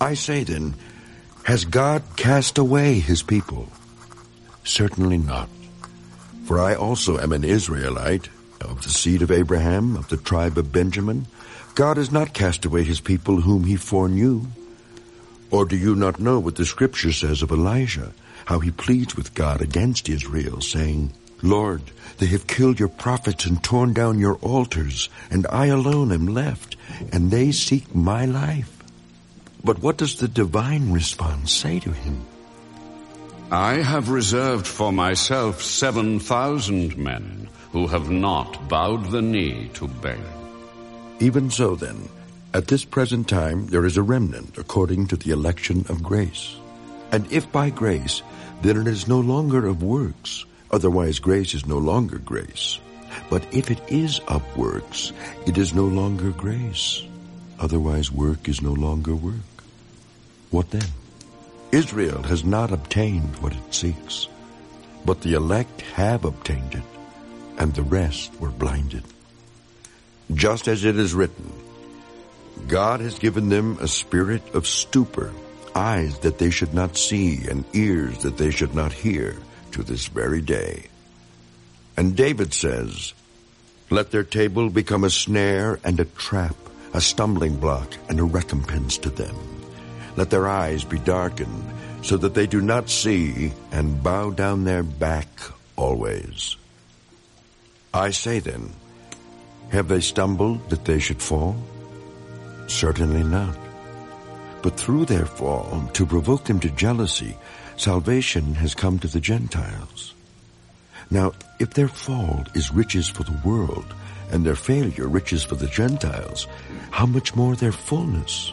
I say then, has God cast away his people? Certainly not. For I also am an Israelite, of the seed of Abraham, of the tribe of Benjamin. God has not cast away his people whom he foreknew. Or do you not know what the scripture says of Elijah, how he pleads with God against Israel, saying, Lord, they have killed your prophets and torn down your altars, and I alone am left, and they seek my life. But what does the divine response say to him? I have reserved for myself seven thousand men who have not bowed the knee to Baal. Even so then, at this present time there is a remnant according to the election of grace. And if by grace, then it is no longer of works, otherwise grace is no longer grace. But if it is of works, it is no longer grace, otherwise work is no longer work. What then? Israel has not obtained what it seeks, but the elect have obtained it, and the rest were blinded. Just as it is written, God has given them a spirit of stupor, eyes that they should not see, and ears that they should not hear, to this very day. And David says, Let their table become a snare and a trap, a stumbling block and a recompense to them. Let their eyes be darkened, so that they do not see, and bow down their back always. I say then, have they stumbled that they should fall? Certainly not. But through their fall, to provoke them to jealousy, salvation has come to the Gentiles. Now, if their fall is riches for the world, and their failure riches for the Gentiles, how much more their fullness?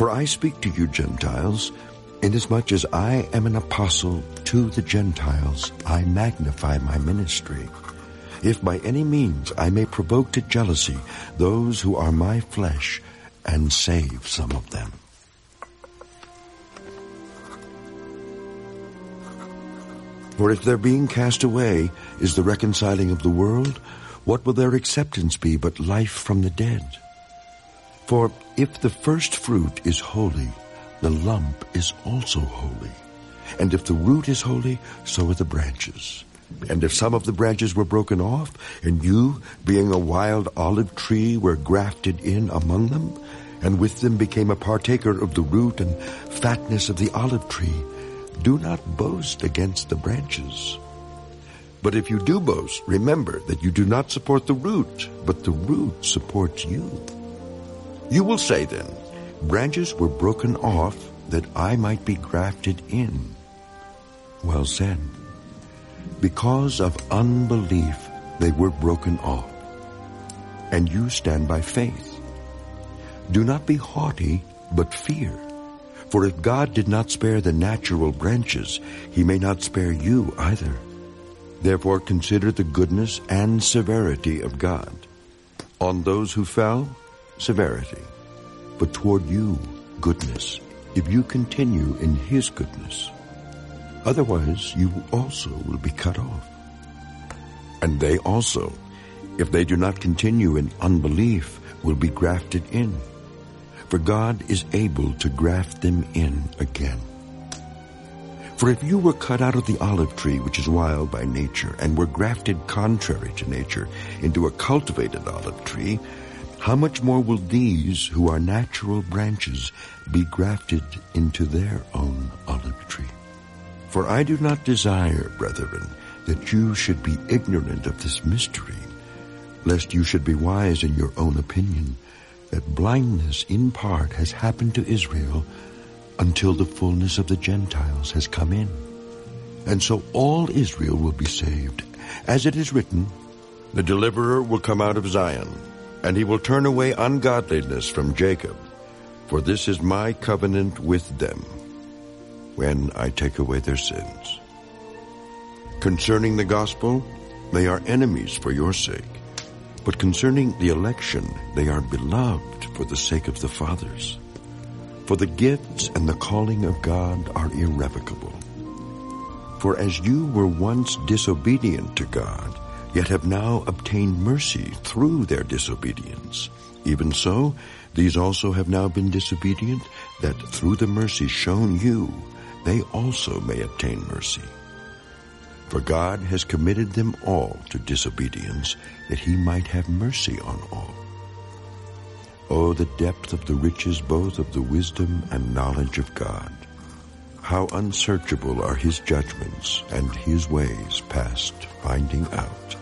For I speak to you Gentiles, inasmuch as I am an apostle to the Gentiles, I magnify my ministry. If by any means I may provoke to jealousy those who are my flesh, and save some of them. For if their being cast away is the reconciling of the world, what will their acceptance be but life from the dead? For if the first fruit is holy, the lump is also holy. And if the root is holy, so are the branches. And if some of the branches were broken off, and you, being a wild olive tree, were grafted in among them, and with them became a partaker of the root and fatness of the olive tree, do not boast against the branches. But if you do boast, remember that you do not support the root, but the root supports you. You will say then, branches were broken off that I might be grafted in. Well said. Because of unbelief, they were broken off. And you stand by faith. Do not be haughty, but fear. For if God did not spare the natural branches, he may not spare you either. Therefore consider the goodness and severity of God. On those who fell, severity, but toward you, goodness, if you continue in his goodness. Otherwise, you also will be cut off. And they also, if they do not continue in unbelief, will be grafted in. For God is able to graft them in again. For if you were cut out of the olive tree, which is wild by nature, and were grafted contrary to nature into a cultivated olive tree, how much more will these, who are natural branches, be grafted into their own olive tree? For I do not desire, brethren, that you should be ignorant of this mystery, lest you should be wise in your own opinion, that blindness in part has happened to Israel until the fullness of the Gentiles has come in. And so all Israel will be saved. As it is written, The deliverer will come out of Zion, and he will turn away ungodliness from Jacob. For this is my covenant with them, when I take away their sins. Concerning the gospel, they are enemies for your sake. But concerning the election, they are beloved for the sake of the fathers. For the gifts and the calling of God are irrevocable. For as you were once disobedient to God, yet have now obtained mercy through their disobedience. Even so, these also have now been disobedient, that through the mercy shown you, they also may obtain mercy. For God has committed them all to disobedience, that he might have mercy on all. Oh, the depth of the riches both of the wisdom and knowledge of God! How unsearchable are his judgments and his ways past finding out.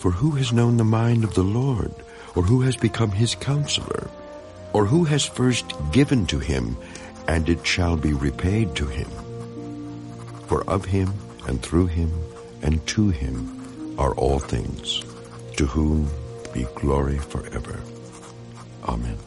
For who has known the mind of the Lord, or who has become his counselor, or who has first given to him, and it shall be repaid to him? For of him, and through him, and to him are all things, to whom be glory forever. Amen.